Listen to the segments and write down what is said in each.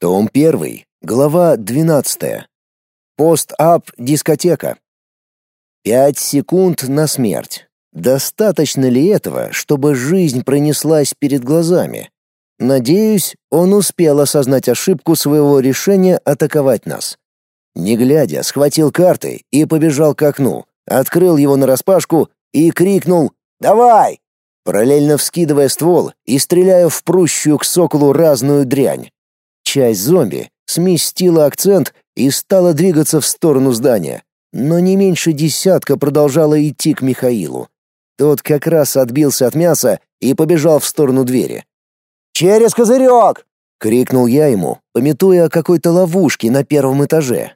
Том 1, глава 12. Пост-ап дискотека. Пять секунд на смерть. Достаточно ли этого, чтобы жизнь пронеслась перед глазами? Надеюсь, он успел осознать ошибку своего решения атаковать нас. Не глядя, схватил карты и побежал к окну, открыл его нараспашку и крикнул «Давай!», параллельно вскидывая ствол и стреляя в прущую к соколу разную дрянь. Часть зомби сместила акцент и стала двигаться в сторону здания, но не меньше десятка продолжала идти к Михаилу. Тот как раз отбился от мяса и побежал в сторону двери. «Через козырек!» — крикнул я ему, пометуя о какой-то ловушке на первом этаже.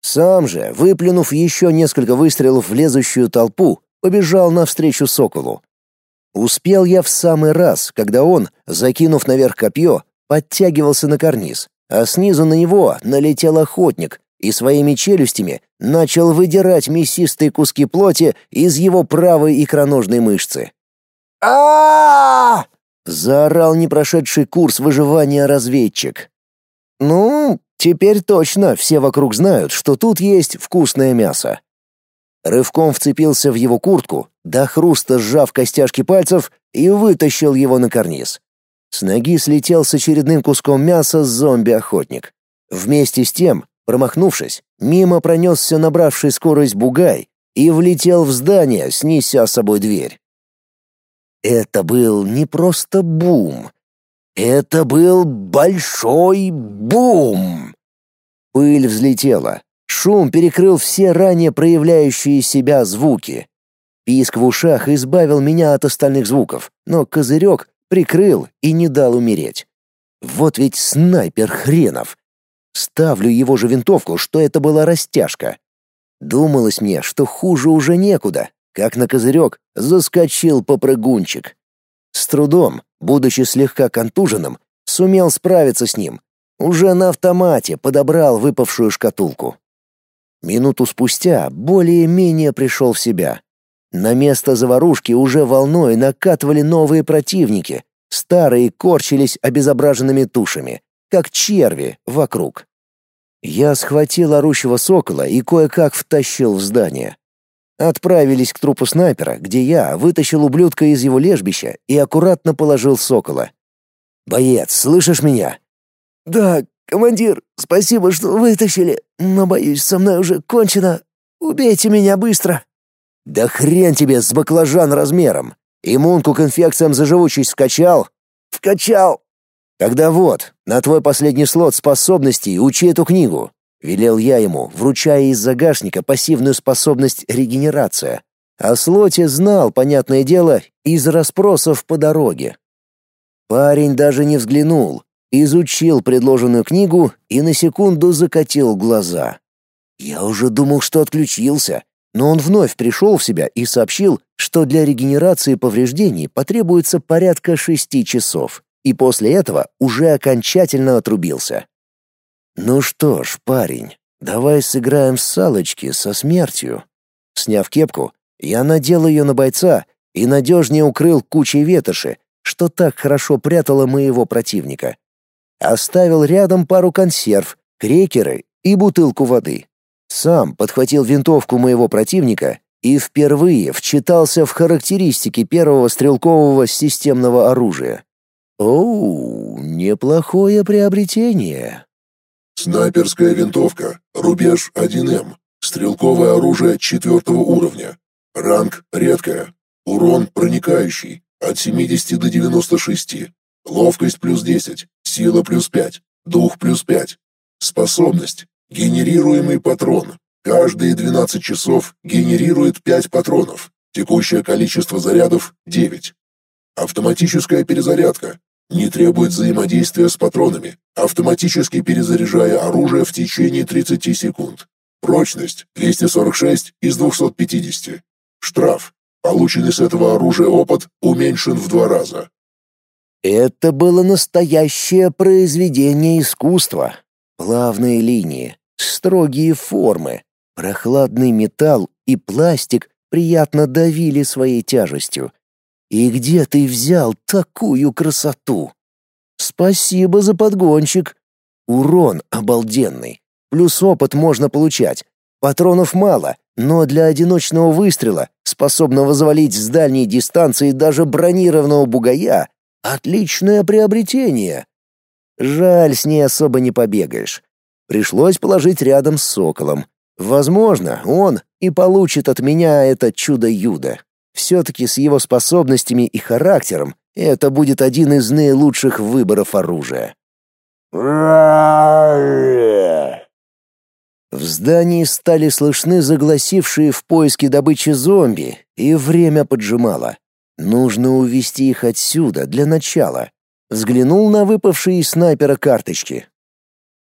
Сам же, выплюнув еще несколько выстрелов в лезущую толпу, побежал навстречу соколу. Успел я в самый раз, когда он, закинув наверх копье, подтягивался на карниз, а снизу на него налетел охотник, и своими челюстями начал выдирать мясистые куски плоти из его правой икроножной мышцы. а заорал непрошедший курс выживания разведчик. «Ну, теперь точно все вокруг знают, что тут есть вкусное мясо». Рывком вцепился в его куртку, до хруста сжав костяшки пальцев и вытащил его на карниз. С ноги слетел с очередным куском мяса зомби-охотник. Вместе с тем Промахнувшись, мимо пронесся набравший скорость бугай и влетел в здание, снеся с собой дверь. Это был не просто бум. Это был большой бум. Пыль взлетела. Шум перекрыл все ранее проявляющие себя звуки. Писк в ушах избавил меня от остальных звуков, но козырек прикрыл и не дал умереть. Вот ведь снайпер хренов. Ставлю его же винтовку, что это была растяжка. Думалось мне, что хуже уже некуда, как на козырек заскочил попрыгунчик. С трудом, будучи слегка контуженным, сумел справиться с ним. Уже на автомате подобрал выпавшую шкатулку. Минуту спустя более-менее пришел в себя. На место заварушки уже волной накатывали новые противники. Старые корчились обезображенными тушами как черви вокруг. Я схватил орущего сокола и кое-как втащил в здание. Отправились к трупу снайпера, где я вытащил ублюдка из его лежбища и аккуратно положил сокола. «Боец, слышишь меня?» «Да, командир, спасибо, что вытащили, но, боюсь, со мной уже кончено. Убейте меня быстро!» «Да хрен тебе с баклажан размером! Иммунку к инфекциям за живучесть вкачал?» «Вкачал!» Тогда вот, на твой последний слот способностей учи эту книгу, велел я ему, вручая из загашника пассивную способность регенерация. О слоте знал, понятное дело, из расспросов по дороге. Парень даже не взглянул, изучил предложенную книгу и на секунду закатил глаза. Я уже думал, что отключился, но он вновь пришел в себя и сообщил, что для регенерации повреждений потребуется порядка шести часов и после этого уже окончательно отрубился. «Ну что ж, парень, давай сыграем с салочки со смертью». Сняв кепку, я надел ее на бойца и надежнее укрыл кучей ветоши, что так хорошо прятало моего противника. Оставил рядом пару консерв, крекеры и бутылку воды. Сам подхватил винтовку моего противника и впервые вчитался в характеристики первого стрелкового системного оружия. Оу, неплохое приобретение. Снайперская винтовка, рубеж 1М, стрелковое оружие четвертого уровня, ранг редкое, урон проникающий, от 70 до 96, ловкость плюс 10, сила плюс 5, дух плюс 5, способность, генерируемый патрон, каждые 12 часов генерирует 5 патронов, текущее количество зарядов 9. Автоматическая перезарядка, не требует взаимодействия с патронами, автоматически перезаряжая оружие в течение 30 секунд. Прочность 246 из 250. Штраф. Полученный с этого оружия опыт уменьшен в два раза. Это было настоящее произведение искусства. Плавные линии, строгие формы, прохладный металл и пластик приятно давили своей тяжестью, и где ты взял такую красоту? Спасибо за подгончик. Урон обалденный. Плюс опыт можно получать. Патронов мало, но для одиночного выстрела, способного завалить с дальней дистанции даже бронированного бугая, отличное приобретение. Жаль, с ней особо не побегаешь. Пришлось положить рядом с соколом. Возможно, он и получит от меня это чудо-юдо. Все-таки с его способностями и характером это будет один из наилучших выборов оружия. В здании стали слышны загласившие в поиске добычи зомби, и время поджимало. Нужно увести их отсюда для начала. Взглянул на выпавшие из снайпера карточки.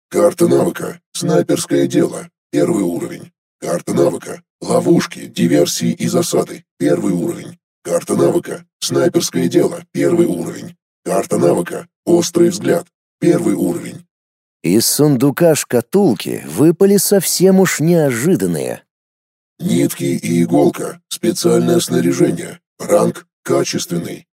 Карта навыка. Снайперское дело. Первый уровень. Карта навыка. Ловушки, диверсии и засады. Первый уровень. Карта навыка. Снайперское дело. Первый уровень. Карта навыка. Острый взгляд. Первый уровень. Из сундука шкатулки выпали совсем уж неожиданные. Нитки и иголка. Специальное снаряжение. Ранг качественный.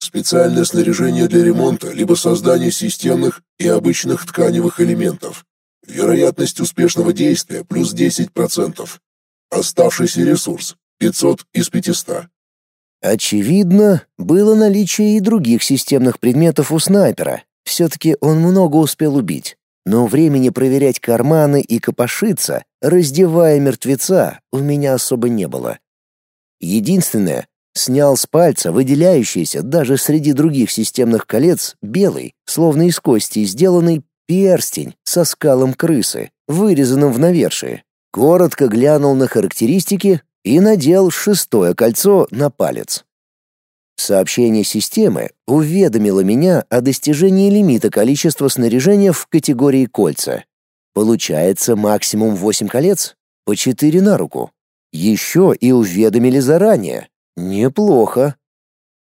Специальное снаряжение для ремонта либо создания системных и обычных тканевых элементов. Вероятность успешного действия плюс 10%. Оставшийся ресурс 500 из 500. Очевидно, было наличие и других системных предметов у снайпера. Все-таки он много успел убить но времени проверять карманы и копошиться, раздевая мертвеца, у меня особо не было. Единственное, снял с пальца выделяющийся даже среди других системных колец белый, словно из кости сделанный перстень со скалом крысы, вырезанным в навершие. Коротко глянул на характеристики и надел шестое кольцо на палец. Сообщение системы уведомило меня о достижении лимита количества снаряжения в категории кольца. Получается максимум 8 колец, по 4 на руку. Еще и уведомили заранее. Неплохо.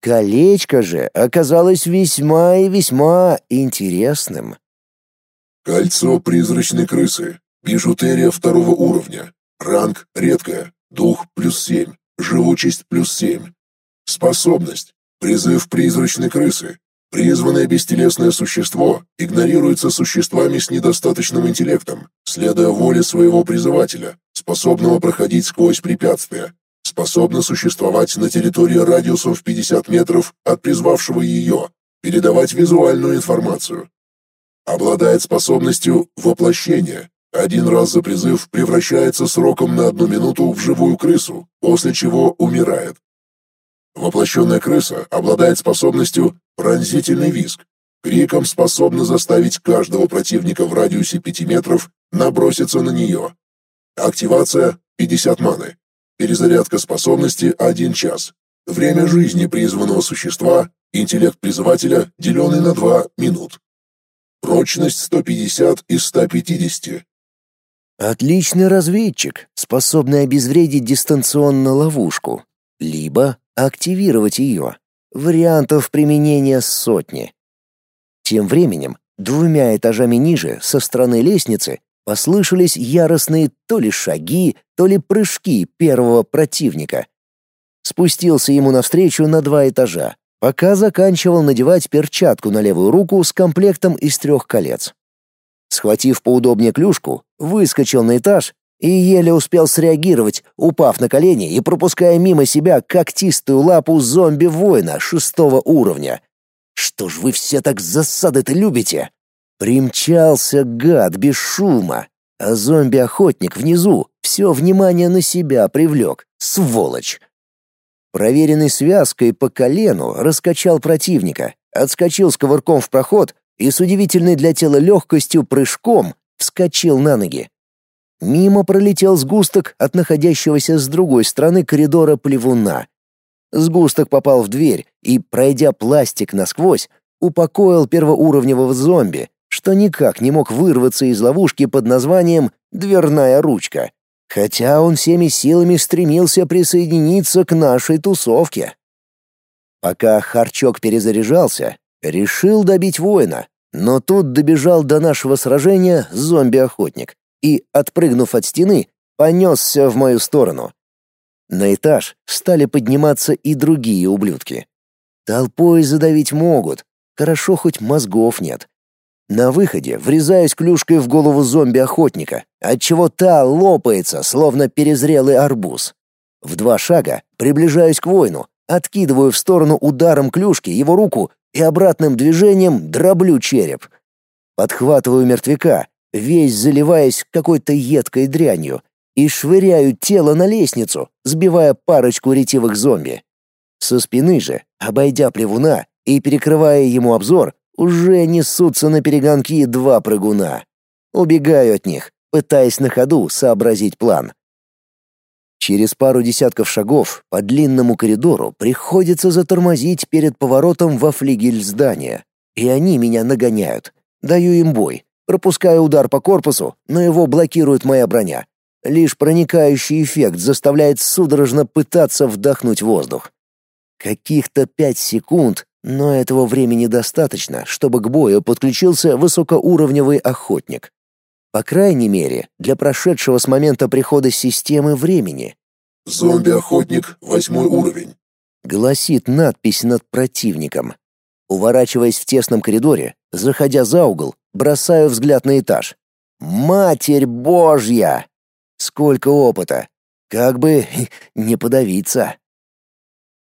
Колечко же оказалось весьма и весьма интересным. Кольцо призрачной крысы. Бижутерия второго уровня. Ранг редкая. Дух плюс 7. Живучесть плюс 7. Способность. Призыв призрачной крысы. Призванное бестелесное существо игнорируется существами с недостаточным интеллектом, следуя воле своего призывателя, способного проходить сквозь препятствия, способно существовать на территории радиусом в 50 метров от призвавшего ее, передавать визуальную информацию. Обладает способностью воплощения. Один раз за призыв превращается сроком на одну минуту в живую крысу, после чего умирает. Воплощенная крыса обладает способностью пронзительный визг. Криком способна заставить каждого противника в радиусе 5 метров наброситься на нее. Активация 50 маны. Перезарядка способности 1 час. Время жизни призванного существа, интеллект призывателя, деленный на 2 минут. Прочность 150 из 150. Отличный разведчик, способный обезвредить дистанционно ловушку. Либо активировать ее. Вариантов применения сотни. Тем временем, двумя этажами ниже, со стороны лестницы, послышались яростные то ли шаги, то ли прыжки первого противника. Спустился ему навстречу на два этажа, пока заканчивал надевать перчатку на левую руку с комплектом из трех колец. Схватив поудобнее клюшку, выскочил на этаж и еле успел среагировать, упав на колени и пропуская мимо себя когтистую лапу зомби-воина шестого уровня. «Что ж вы все так засады-то любите?» Примчался гад без шума, а зомби-охотник внизу все внимание на себя привлек, сволочь. Проверенный связкой по колену раскачал противника, отскочил с ковырком в проход и с удивительной для тела легкостью прыжком вскочил на ноги. Мимо пролетел сгусток от находящегося с другой стороны коридора плевуна. Сгусток попал в дверь и, пройдя пластик насквозь, упокоил первоуровневого зомби, что никак не мог вырваться из ловушки под названием «дверная ручка», хотя он всеми силами стремился присоединиться к нашей тусовке. Пока Харчок перезаряжался, решил добить воина, но тут добежал до нашего сражения зомби-охотник и, отпрыгнув от стены, понесся в мою сторону. На этаж стали подниматься и другие ублюдки. Толпой задавить могут, хорошо хоть мозгов нет. На выходе врезаюсь клюшкой в голову зомби-охотника, отчего та лопается, словно перезрелый арбуз. В два шага приближаюсь к воину, откидываю в сторону ударом клюшки его руку и обратным движением дроблю череп. Подхватываю мертвяка, весь заливаясь какой-то едкой дрянью, и швыряю тело на лестницу, сбивая парочку ретивых зомби. Со спины же, обойдя плевуна и перекрывая ему обзор, уже несутся на перегонки два прыгуна. Убегаю от них, пытаясь на ходу сообразить план. Через пару десятков шагов по длинному коридору приходится затормозить перед поворотом во флигель здания, и они меня нагоняют. Даю им бой, пропускаю удар по корпусу, но его блокирует моя броня. Лишь проникающий эффект заставляет судорожно пытаться вдохнуть воздух. Каких-то пять секунд, но этого времени достаточно, чтобы к бою подключился высокоуровневый охотник. По крайней мере, для прошедшего с момента прихода системы времени. «Зомби-охотник, восьмой уровень», — гласит надпись над противником. Уворачиваясь в тесном коридоре, заходя за угол, бросаю взгляд на этаж. «Матерь Божья!» Сколько опыта! Как бы не подавиться.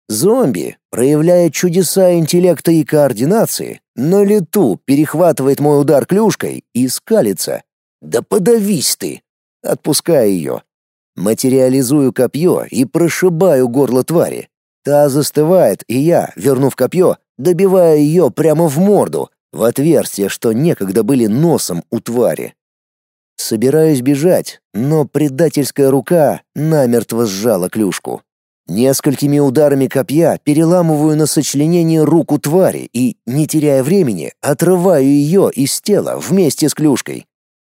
Зомби, проявляя чудеса интеллекта и координации, на лету перехватывает мой удар клюшкой и скалится. «Да подавись ты!» Отпускаю ее. Материализую копье и прошибаю горло твари. Та застывает, и я, вернув копье, добиваю ее прямо в морду, в отверстия, что некогда были носом у твари. Собираюсь бежать, но предательская рука намертво сжала клюшку. Несколькими ударами копья переламываю на сочленение руку твари и, не теряя времени, отрываю ее из тела вместе с клюшкой.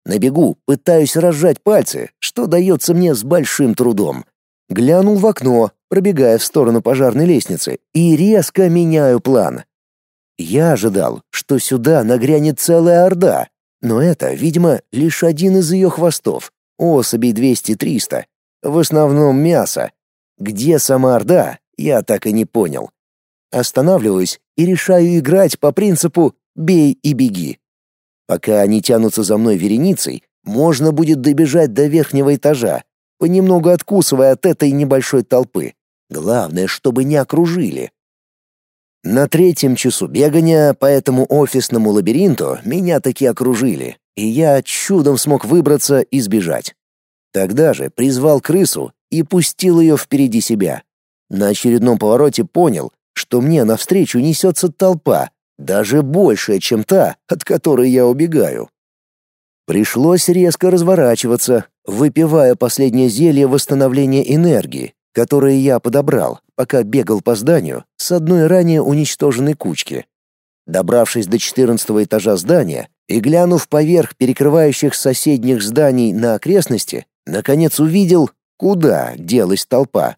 На бегу пытаюсь разжать пальцы, что дается мне с большим трудом. Глянул в окно, пробегая в сторону пожарной лестницы, и резко меняю план. Я ожидал, что сюда нагрянет целая орда, но это, видимо, лишь один из ее хвостов. Особей 200-300. В основном мясо. Где сама Орда, я так и не понял. Останавливаюсь и решаю играть по принципу «бей и беги». Пока они тянутся за мной вереницей, можно будет добежать до верхнего этажа, понемногу откусывая от этой небольшой толпы. Главное, чтобы не окружили. На третьем часу бегания по этому офисному лабиринту меня таки окружили, и я чудом смог выбраться и сбежать. Тогда же призвал крысу и пустил ее впереди себя. На очередном повороте понял, что мне навстречу несется толпа, даже большая, чем та, от которой я убегаю. Пришлось резко разворачиваться, выпивая последнее зелье восстановления энергии, которое я подобрал, пока бегал по зданию с одной ранее уничтоженной кучки. Добравшись до четырнадцатого этажа здания и глянув поверх перекрывающих соседних зданий на окрестности, наконец увидел, куда делась толпа.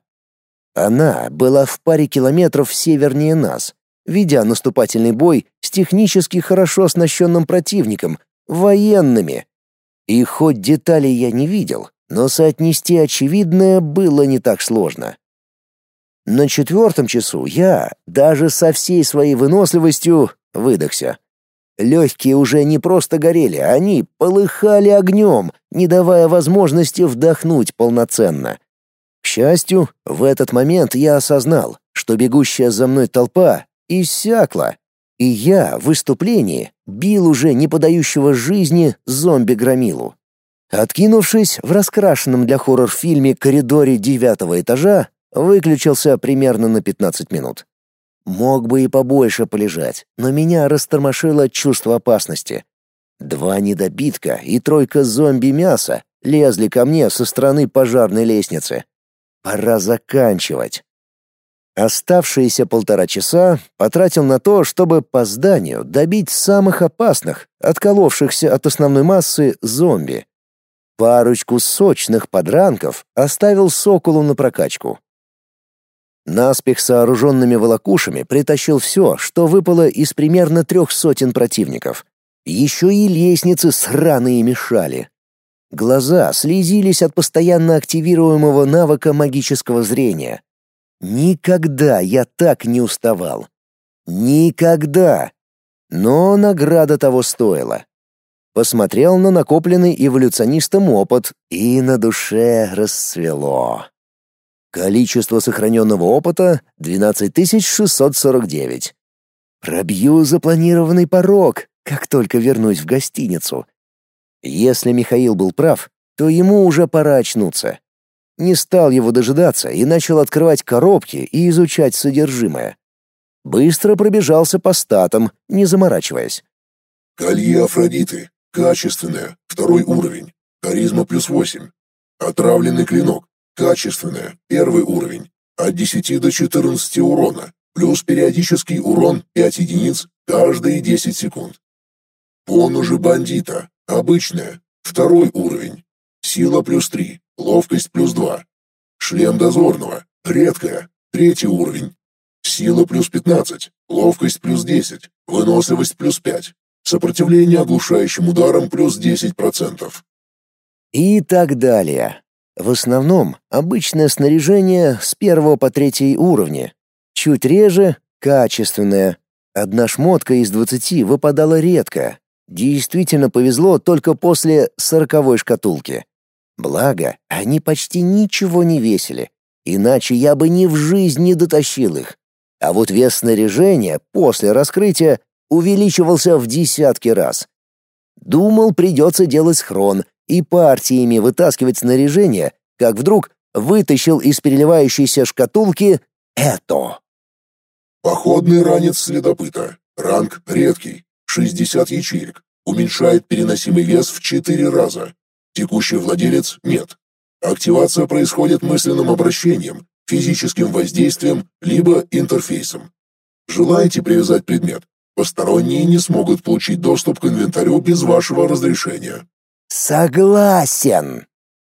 Она была в паре километров севернее нас, ведя наступательный бой с технически хорошо оснащенным противником, военными. И хоть деталей я не видел, но соотнести очевидное было не так сложно. На четвертом часу я, даже со всей своей выносливостью, выдохся. Легкие уже не просто горели, они полыхали огнем, не давая возможности вдохнуть полноценно. К счастью, в этот момент я осознал, что бегущая за мной толпа иссякла, и я в выступлении бил уже не подающего жизни зомби-громилу. Откинувшись в раскрашенном для хоррор-фильме коридоре девятого этажа, выключился примерно на 15 минут. Мог бы и побольше полежать, но меня растормошило чувство опасности. Два недобитка и тройка зомби-мяса лезли ко мне со стороны пожарной лестницы. Пора заканчивать. Оставшиеся полтора часа потратил на то, чтобы по зданию добить самых опасных, отколовшихся от основной массы зомби. Парочку сочных подранков оставил Соколу на прокачку. Наспех сооруженными волокушами притащил все, что выпало из примерно трех сотен противников. Еще и лестницы сраные мешали. Глаза слезились от постоянно активируемого навыка магического зрения. Никогда я так не уставал. Никогда. Но награда того стоила. Посмотрел на накопленный эволюционистом опыт, и на душе расцвело. Количество сохраненного опыта — 12649. Пробью запланированный порог, как только вернусь в гостиницу. Если Михаил был прав, то ему уже пора очнуться. Не стал его дожидаться и начал открывать коробки и изучать содержимое. Быстро пробежался по статам, не заморачиваясь. Колье Афродиты. Качественное. Второй уровень. Харизма плюс 8. Отравленный клинок. Качественное. Первый уровень. От 10 до 14 урона. Плюс периодический урон 5 единиц каждые 10 секунд. Поножи бандита. Обычное. Второй уровень. Сила плюс 3. Ловкость плюс 2. Шлем дозорного. Редкая. Третий уровень. Сила плюс 15. Ловкость плюс 10. Выносливость плюс 5. Сопротивление оглушающим ударам плюс 10%. И так далее. В основном обычное снаряжение с первого по третий уровни. Чуть реже — качественное. Одна шмотка из двадцати выпадала редко, Действительно повезло только после сороковой шкатулки. Благо, они почти ничего не весили, иначе я бы ни в жизнь не дотащил их. А вот вес снаряжения после раскрытия увеличивался в десятки раз. Думал, придется делать схрон и партиями вытаскивать снаряжение, как вдруг вытащил из переливающейся шкатулки это. Походный ранец следопыта. Ранг редкий. 60 ячеек. Уменьшает переносимый вес в 4 раза. Текущий владелец нет. Активация происходит мысленным обращением, физическим воздействием, либо интерфейсом. Желаете привязать предмет? Посторонние не смогут получить доступ к инвентарю без вашего разрешения. Согласен.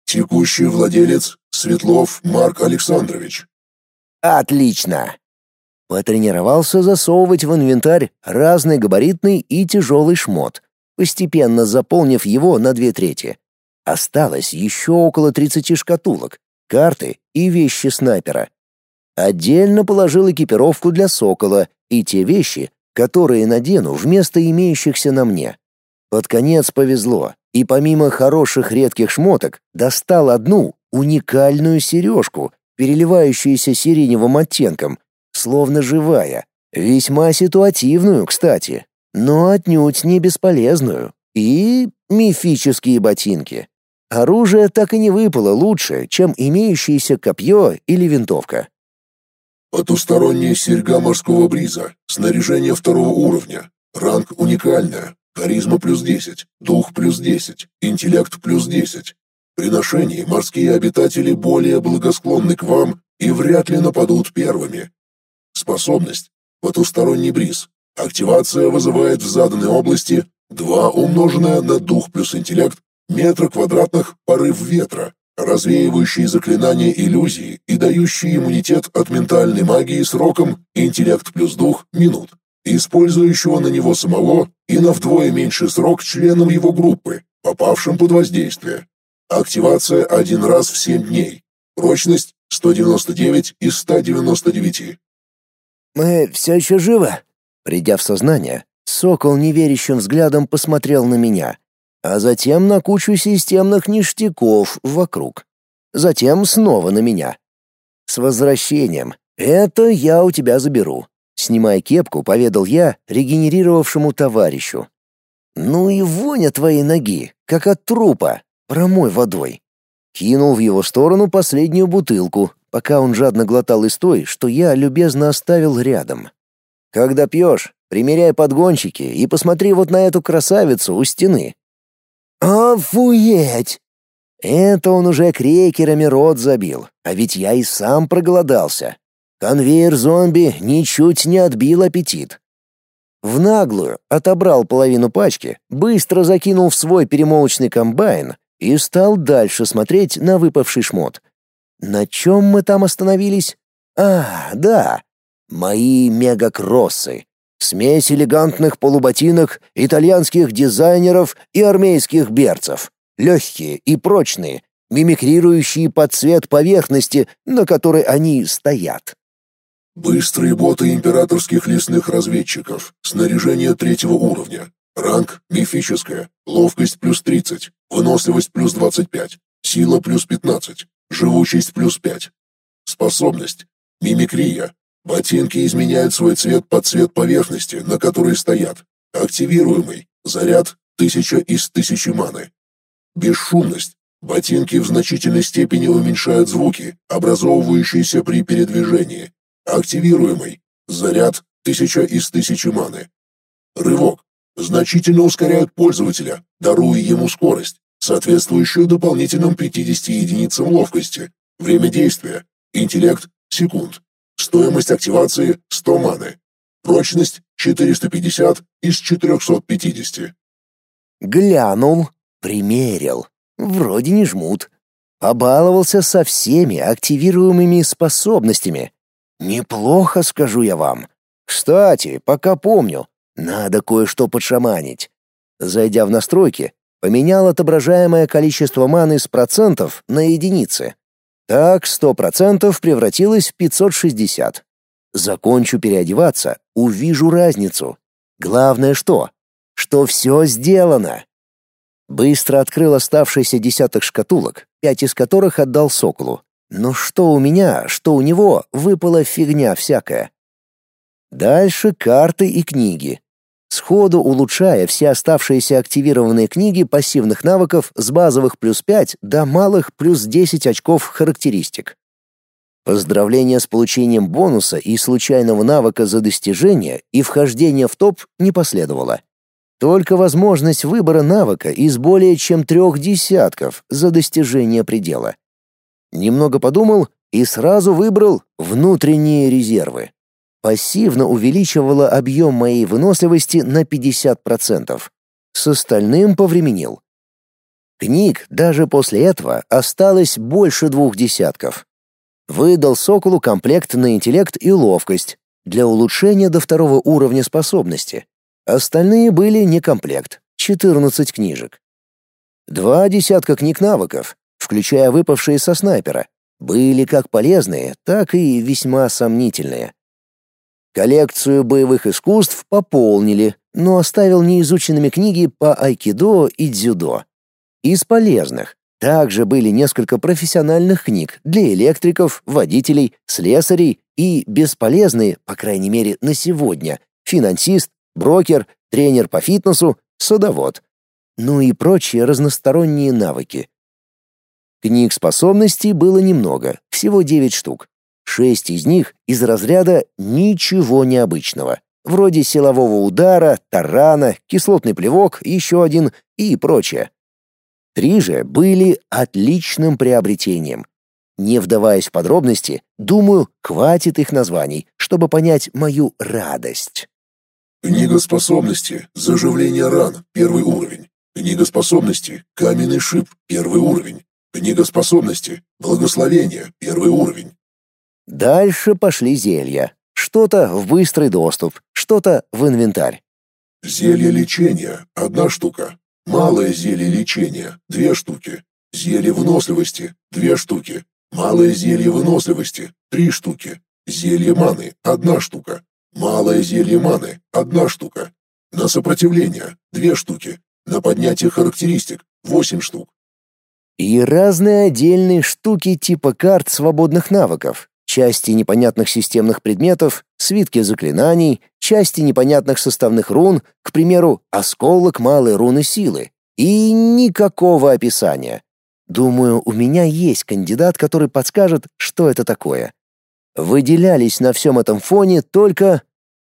Текущий владелец Светлов Марк Александрович. Отлично. Потренировался засовывать в инвентарь разный габаритный и тяжелый шмот, постепенно заполнив его на две трети. Осталось еще около 30 шкатулок, карты и вещи снайпера. Отдельно положил экипировку для сокола и те вещи, которые надену вместо имеющихся на мне. Под конец повезло, и помимо хороших редких шмоток достал одну уникальную сережку, переливающуюся сиреневым оттенком, словно живая, весьма ситуативную, кстати, но отнюдь не бесполезную, и мифические ботинки. Оружие так и не выпало лучше, чем имеющееся копье или винтовка. Потусторонняя серьга морского бриза, снаряжение второго уровня, ранг уникальная, харизма плюс 10, дух плюс 10, интеллект плюс 10. При ношении морские обитатели более благосклонны к вам и вряд ли нападут первыми, Способность «Потусторонний бриз». Активация вызывает в заданной области 2 умноженное на дух плюс интеллект метра квадратных порыв ветра, развеивающий заклинания иллюзии и дающий иммунитет от ментальной магии сроком интеллект плюс дух минут, использующего на него самого и на вдвое меньший срок членам его группы, попавшим под воздействие. Активация один раз в 7 дней. Прочность 199 из 199. «Мы все еще живы?» Придя в сознание, сокол неверящим взглядом посмотрел на меня, а затем на кучу системных ништяков вокруг. Затем снова на меня. «С возвращением! Это я у тебя заберу!» Снимая кепку, поведал я регенерировавшему товарищу. «Ну и воня твоей ноги, как от трупа. Промой водой». Кинул в его сторону последнюю бутылку, пока он жадно глотал из той, что я любезно оставил рядом. «Когда пьешь, примеряй подгончики и посмотри вот на эту красавицу у стены». «Охуеть!» Это он уже крекерами рот забил, а ведь я и сам проголодался. Конвейер зомби ничуть не отбил аппетит. В наглую отобрал половину пачки, быстро закинул в свой перемолочный комбайн и стал дальше смотреть на выпавший шмот — на чем мы там остановились? А, да, мои мегакроссы. Смесь элегантных полуботинок, итальянских дизайнеров и армейских берцев. Легкие и прочные, мимикрирующие под цвет поверхности, на которой они стоят. Быстрые боты императорских лесных разведчиков. Снаряжение третьего уровня. Ранг мифическая. Ловкость плюс 30. Выносливость плюс 25. Сила плюс 15. Живучесть плюс 5. Способность. Мимикрия. Ботинки изменяют свой цвет под цвет поверхности, на которой стоят. Активируемый. Заряд 1000 из 1000 маны. Бесшумность. Ботинки в значительной степени уменьшают звуки, образовывающиеся при передвижении. Активируемый. Заряд 1000 из 1000 маны. Рывок. Значительно ускоряют пользователя, даруя ему скорость, соответствующую дополнительным 50 единицам ловкости. Время действия. Интеллект – секунд. Стоимость активации – 100 маны. Прочность – 450 из 450. Глянул, примерил. Вроде не жмут. Побаловался со всеми активируемыми способностями. Неплохо, скажу я вам. Кстати, пока помню, надо кое-что подшаманить. Зайдя в настройки, поменял отображаемое количество маны с процентов на единицы. Так 100% превратилось в 560. Закончу переодеваться, увижу разницу. Главное что? Что все сделано. Быстро открыл оставшийся десяток шкатулок, пять из которых отдал Соколу. Но что у меня, что у него, выпала фигня всякая. Дальше карты и книги. Сходу улучшая все оставшиеся активированные книги пассивных навыков с базовых плюс 5 до малых плюс 10 очков характеристик. Поздравления с получением бонуса и случайного навыка за достижение и вхождение в топ не последовало. Только возможность выбора навыка из более чем трех десятков за достижение предела. Немного подумал и сразу выбрал внутренние резервы. Пассивно увеличивало объем моей выносливости на 50%. С остальным повременил. Книг даже после этого осталось больше двух десятков. Выдал Соколу комплект на интеллект и ловкость для улучшения до второго уровня способности. Остальные были не комплект, 14 книжек. Два десятка книг навыков, включая выпавшие со снайпера, были как полезные, так и весьма сомнительные. Коллекцию боевых искусств пополнили, но оставил неизученными книги по айкидо и дзюдо. Из полезных также были несколько профессиональных книг для электриков, водителей, слесарей и бесполезные, по крайней мере, на сегодня, финансист, брокер, тренер по фитнесу, садовод. Ну и прочие разносторонние навыки. Книг способностей было немного, всего 9 штук. Шесть из них из разряда ничего необычного, вроде силового удара, тарана, кислотный плевок, еще один и прочее. Три же были отличным приобретением. Не вдаваясь в подробности, думаю, хватит их названий, чтобы понять мою радость. Книга способности «Заживление ран» — первый уровень. Книга способности «Каменный шип» — первый уровень. Книга способности «Благословение» — первый уровень. Дальше пошли зелья. Что-то в быстрый доступ, что-то в инвентарь. Зелье лечения — одна штука. Малое зелье лечения — две штуки. Зелье выносливости — две штуки. Малое зелье выносливости — три штуки. Зелье маны — одна штука. Малое зелье маны — одна штука. На сопротивление — две штуки. На поднятие характеристик — восемь штук. И разные отдельные штуки типа карт свободных навыков, части непонятных системных предметов, свитки заклинаний, части непонятных составных рун, к примеру, осколок малой руны силы. И никакого описания. Думаю, у меня есть кандидат, который подскажет, что это такое. Выделялись на всем этом фоне только...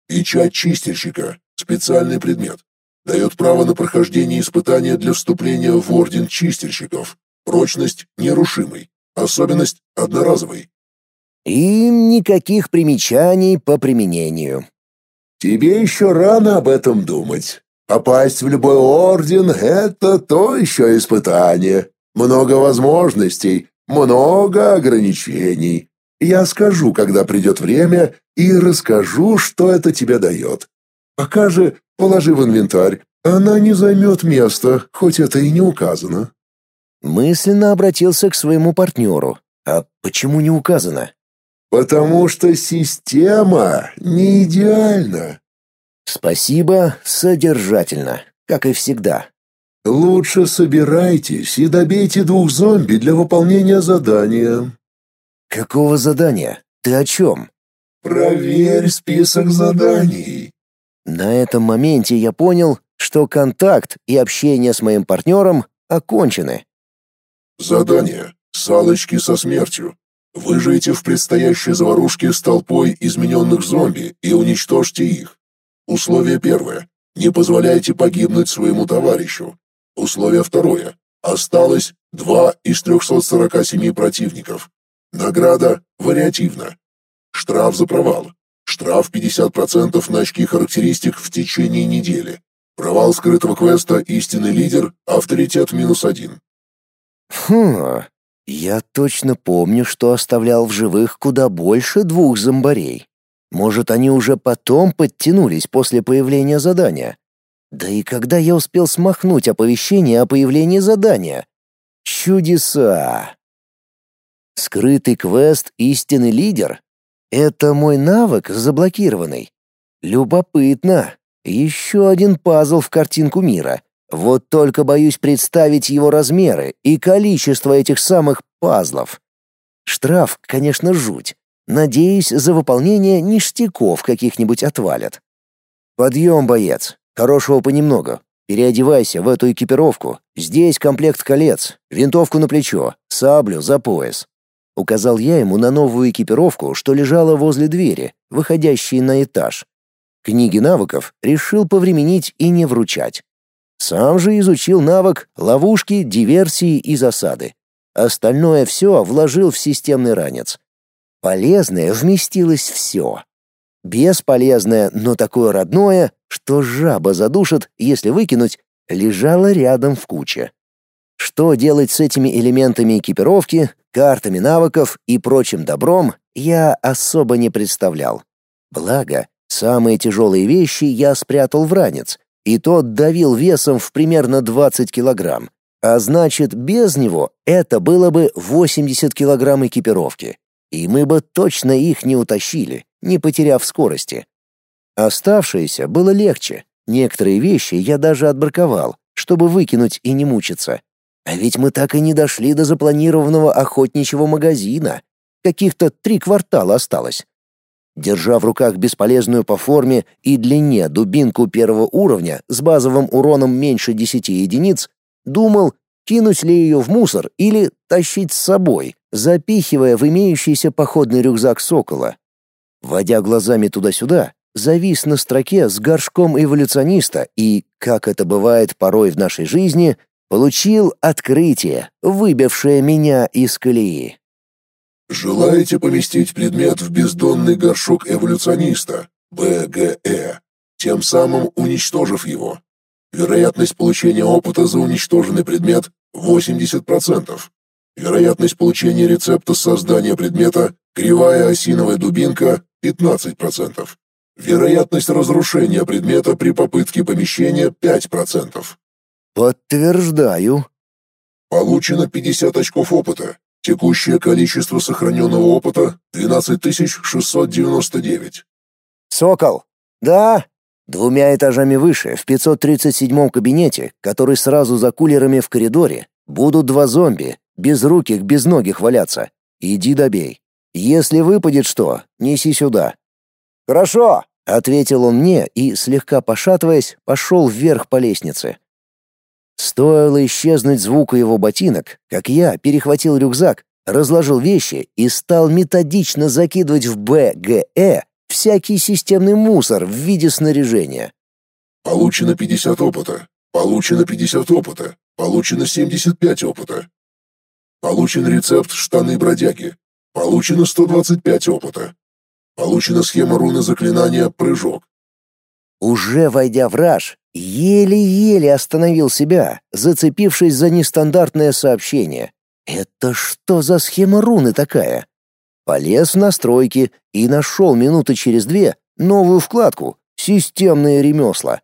Печать чистильщика. Специальный предмет. Дает право на прохождение испытания для вступления в Орден Чистильщиков. Прочность нерушимый. Особенность одноразовый. И никаких примечаний по применению. Тебе еще рано об этом думать. Попасть в любой орден — это то еще испытание. Много возможностей, много ограничений. Я скажу, когда придет время, и расскажу, что это тебе дает. Пока же положи в инвентарь. Она не займет места, хоть это и не указано. Мысленно обратился к своему партнеру. А почему не указано? Потому что система не идеальна. Спасибо, содержательно, как и всегда. Лучше собирайтесь и добейте двух зомби для выполнения задания. Какого задания? Ты о чем? Проверь список заданий. На этом моменте я понял, что контакт и общение с моим партнером окончены. Задание. Салочки со смертью. Выживите в предстоящей заварушке с толпой измененных зомби и уничтожьте их. Условие первое. Не позволяйте погибнуть своему товарищу. Условие второе. Осталось два из 347 противников. Награда вариативна. Штраф за провал. Штраф 50% на очки характеристик в течение недели. Провал скрытого квеста «Истинный лидер», авторитет минус один. Хм, я точно помню, что оставлял в живых куда больше двух зомбарей. Может, они уже потом подтянулись после появления задания. Да и когда я успел смахнуть оповещение о появлении задания? Чудеса! Скрытый квест «Истинный лидер» — это мой навык заблокированный. Любопытно. Еще один пазл в картинку мира — вот только боюсь представить его размеры и количество этих самых пазлов. Штраф, конечно, жуть. Надеюсь, за выполнение ништяков каких-нибудь отвалят. Подъем, боец. Хорошего понемногу. Переодевайся в эту экипировку. Здесь комплект колец, винтовку на плечо, саблю за пояс. Указал я ему на новую экипировку, что лежала возле двери, выходящей на этаж. Книги навыков решил повременить и не вручать. Сам же изучил навык ловушки, диверсии и засады. Остальное все вложил в системный ранец. Полезное вместилось все. Бесполезное, но такое родное, что жаба задушит, если выкинуть, лежало рядом в куче. Что делать с этими элементами экипировки, картами навыков и прочим добром, я особо не представлял. Благо, самые тяжелые вещи я спрятал в ранец, и тот давил весом в примерно 20 килограмм. А значит, без него это было бы 80 килограмм экипировки. И мы бы точно их не утащили, не потеряв скорости. Оставшееся было легче. Некоторые вещи я даже отбраковал, чтобы выкинуть и не мучиться. А ведь мы так и не дошли до запланированного охотничьего магазина. Каких-то три квартала осталось. Держа в руках бесполезную по форме и длине дубинку первого уровня с базовым уроном меньше 10 единиц, думал, кинуть ли ее в мусор или тащить с собой, запихивая в имеющийся походный рюкзак сокола. Водя глазами туда-сюда, завис на строке с горшком эволюциониста и, как это бывает порой в нашей жизни, получил открытие, выбившее меня из колеи. Желаете поместить предмет в бездонный горшок эволюциониста, БГЭ, тем самым уничтожив его. Вероятность получения опыта за уничтоженный предмет 80%. Вероятность получения рецепта создания предмета кривая осиновая дубинка 15%. Вероятность разрушения предмета при попытке помещения 5%. Подтверждаю. Получено 50 очков опыта. Текущее количество сохраненного опыта — 12699. Сокол. Да. Двумя этажами выше, в 537-м кабинете, который сразу за кулерами в коридоре, будут два зомби, без руких, без ногих валяться. Иди добей. Если выпадет что, неси сюда. Хорошо, ответил он мне и, слегка пошатываясь, пошел вверх по лестнице. Стоило исчезнуть звуку его ботинок, как я перехватил рюкзак, разложил вещи и стал методично закидывать в БГЭ всякий системный мусор в виде снаряжения. Получено 50 опыта. Получено 50 опыта. Получено 75 опыта. Получен рецепт штаны-бродяги. Получено 125 опыта. Получена схема руны заклинания «Прыжок». Уже войдя в раж, еле-еле остановил себя, зацепившись за нестандартное сообщение. Это что за схема руны такая? Полез в настройки и нашел минуты через две новую вкладку «Системные ремесла».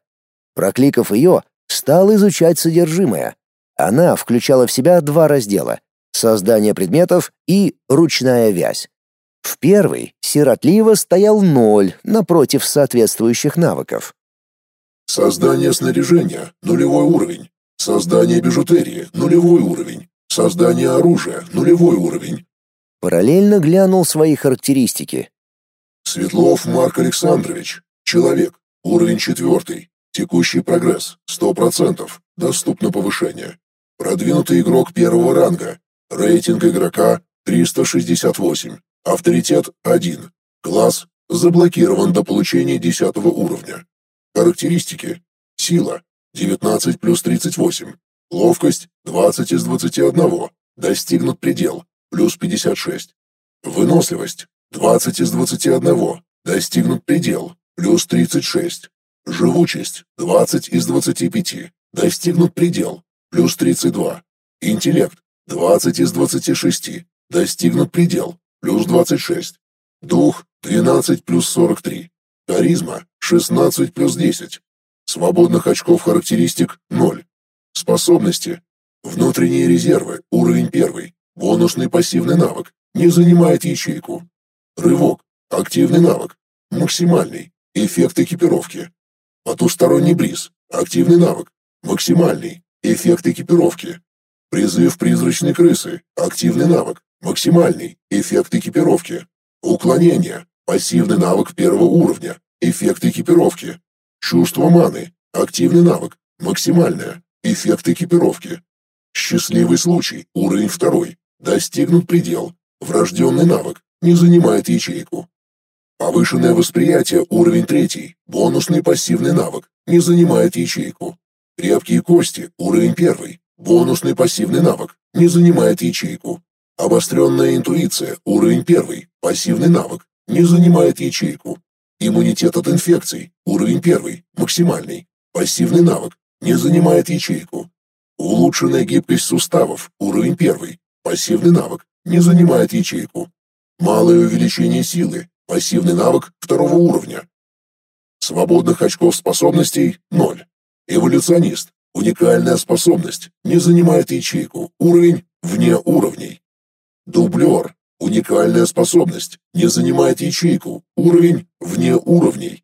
Прокликав ее, стал изучать содержимое. Она включала в себя два раздела — создание предметов и ручная вязь. В первой сиротливо стоял ноль напротив соответствующих навыков. Создание снаряжения – нулевой уровень. Создание бижутерии – нулевой уровень. Создание оружия – нулевой уровень. Параллельно глянул свои характеристики. Светлов Марк Александрович. Человек. Уровень четвертый. Текущий прогресс. Сто процентов. Доступно повышение. Продвинутый игрок первого ранга. Рейтинг игрока 368. Авторитет 1. Класс заблокирован до получения 10 уровня. Характеристики. Сила 19 плюс 38. Ловкость 20 из 21. Достигнут предел плюс 56. Выносливость 20 из 21. Достигнут предел плюс 36. Живучесть 20 из 25. Достигнут предел плюс 32. Интеллект 20 из 26. Достигнут предел плюс 26. Дух 12 плюс 43. Харизма 16 плюс 10. Свободных очков характеристик 0. Способности. Внутренние резервы, уровень 1. Бонусный пассивный навык. Не занимает ячейку. Рывок. Активный навык. Максимальный. Эффект экипировки. Потусторонний бриз. Активный навык. Максимальный. Эффект экипировки. Призыв призрачной крысы. Активный навык. Максимальный. Эффект экипировки. Уклонение. Пассивный навык первого уровня. Эффект экипировки. Чувство маны. Активный навык. Максимальное. Эффект экипировки. Счастливый случай. Уровень второй. Достигнут предел. Врожденный навык. Не занимает ячейку. Повышенное восприятие. Уровень третий. Бонусный пассивный навык. Не занимает ячейку. Крепкие кости. Уровень первый. Бонусный пассивный навык. Не занимает ячейку. Обостренная интуиция, уровень первый, пассивный навык, не занимает ячейку. Иммунитет от инфекций, уровень первый, максимальный, пассивный навык, не занимает ячейку. Улучшенная гибкость суставов, уровень первый, пассивный навык, не занимает ячейку. Малое увеличение силы, пассивный навык второго уровня. Свободных очков способностей – ноль. Эволюционист, уникальная способность, не занимает ячейку, уровень вне уровней. Дублер. Уникальная способность. Не занимает ячейку. Уровень вне уровней.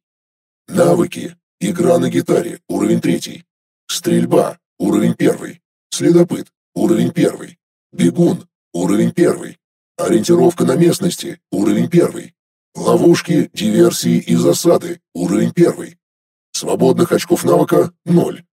Навыки. Игра на гитаре. Уровень третий. Стрельба. Уровень первый. Следопыт. Уровень первый. Бегун. Уровень первый. Ориентировка на местности. Уровень первый. Ловушки, диверсии и засады. Уровень первый. Свободных очков навыка – ноль.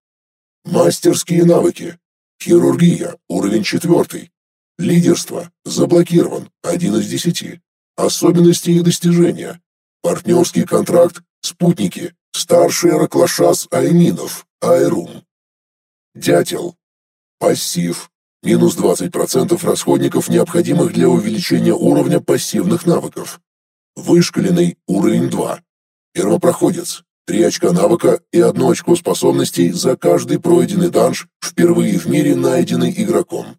Мастерские навыки. Хирургия. Уровень четвертый. Лидерство. Заблокирован. Один из десяти. Особенности и достижения. Партнерский контракт. Спутники. Старший Раклашас Айминов. Айрум. Дятел. Пассив. Минус 20% расходников, необходимых для увеличения уровня пассивных навыков. Вышкаленный уровень 2. Первопроходец. Три очка навыка и одно очко способностей за каждый пройденный данж, впервые в мире найденный игроком.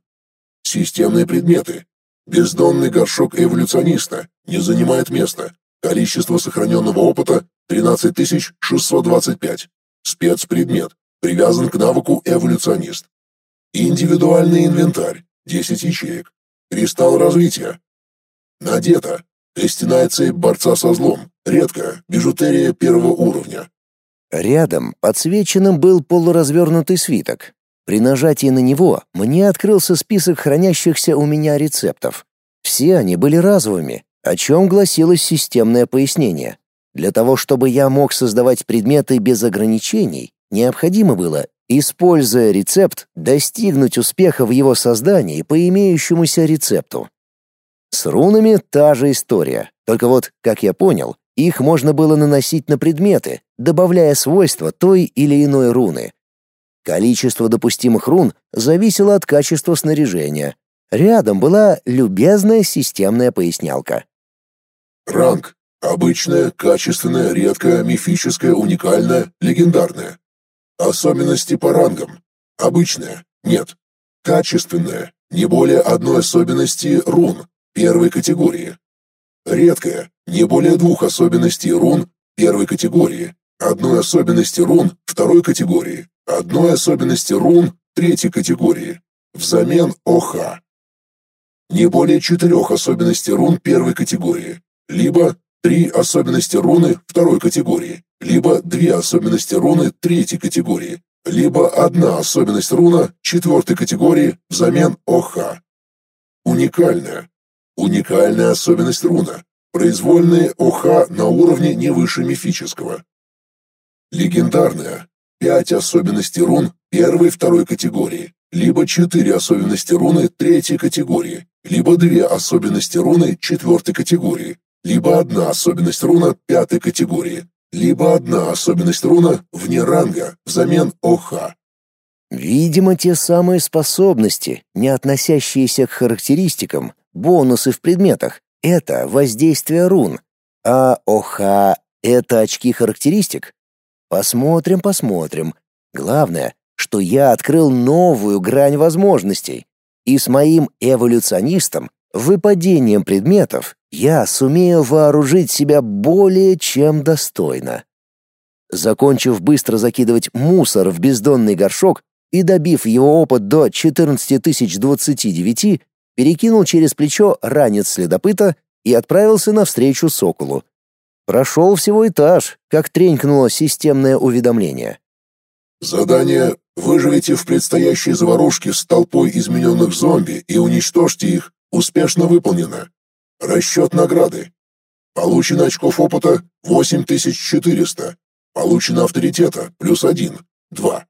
Системные предметы. Бездонный горшок эволюциониста не занимает места. Количество сохраненного опыта 13625. Спецпредмет. Привязан к навыку эволюционист. Индивидуальный инвентарь. 10 ячеек. Кристалл развития. Надето. Костяная цепь борца со злом. Редко. Бижутерия первого уровня. Рядом подсвеченным был полуразвернутый свиток. При нажатии на него мне открылся список хранящихся у меня рецептов. Все они были разовыми, о чем гласилось системное пояснение. Для того, чтобы я мог создавать предметы без ограничений, необходимо было, используя рецепт, достигнуть успеха в его создании по имеющемуся рецепту. С рунами та же история, только вот, как я понял, их можно было наносить на предметы, добавляя свойства той или иной руны, Количество допустимых рун зависело от качества снаряжения. Рядом была любезная системная пояснялка. Ранг. Обычная, качественная, редкая, мифическая, уникальная, легендарная. Особенности по рангам. Обычная. Нет. Качественная. Не более одной особенности рун первой категории. Редкая. Не более двух особенностей рун первой категории. Одной особенности рун второй категории одной особенности рун третьей категории, взамен ОХ. Не более четырех особенностей рун первой категории, либо три особенности руны второй категории, либо две особенности руны третьей категории, либо одна особенность руна четвертой категории взамен ОХ. Уникальная. Уникальная особенность руна. Произвольные ОХ на уровне не выше мифического. Легендарная. Пять особенностей рун первой и второй категории, либо четыре особенности руны третьей категории, либо две особенности руны четвертой категории, либо одна особенность руна пятой категории, либо одна особенность руна вне ранга взамен ОХ. Видимо, те самые способности, не относящиеся к характеристикам, бонусы в предметах, это воздействие рун, а ОХ — это очки характеристик. Посмотрим, посмотрим. Главное, что я открыл новую грань возможностей, и с моим эволюционистом, выпадением предметов, я сумею вооружить себя более чем достойно. Закончив быстро закидывать мусор в бездонный горшок и добив его опыт до 14029, перекинул через плечо ранец следопыта и отправился навстречу соколу. Прошел всего этаж, как тренькнуло системное уведомление. Задание «Выживите в предстоящей заварушке с толпой измененных зомби и уничтожьте их» успешно выполнено. Расчет награды. Получено очков опыта 8400. Получено авторитета плюс 1, 2.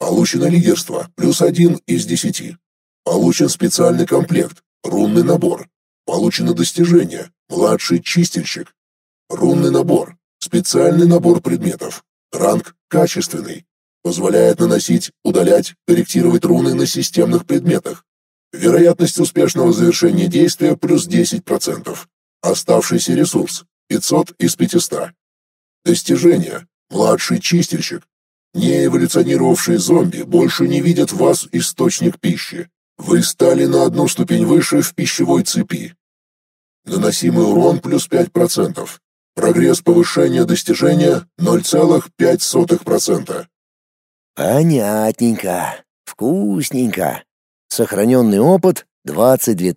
Получено лидерство плюс 1 из 10. Получен специальный комплект, рунный набор. Получено достижение, младший чистильщик. Рунный набор, специальный набор предметов. Ранг качественный. Позволяет наносить, удалять, корректировать руны на системных предметах. Вероятность успешного завершения действия плюс 10%. Оставшийся ресурс 500 из 500. Достижение. Младший чистильщик. Неэволюционировавшие зомби больше не видят в вас источник пищи. Вы стали на одну ступень выше в пищевой цепи. Наносимый урон плюс 5%. Прогресс повышения достижения 0,5%. Понятненько. Вкусненько. Сохраненный опыт 22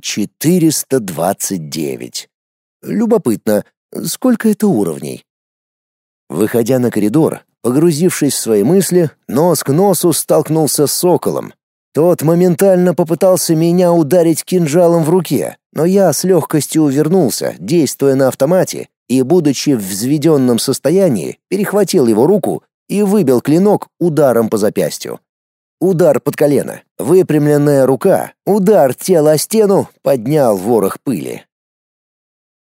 429. Любопытно, сколько это уровней? Выходя на коридор, погрузившись в свои мысли, нос к носу столкнулся с соколом. Тот моментально попытался меня ударить кинжалом в руке, но я с легкостью увернулся, действуя на автомате, и, будучи в взведенном состоянии, перехватил его руку и выбил клинок ударом по запястью. Удар под колено, выпрямленная рука, удар тела о стену поднял ворох пыли.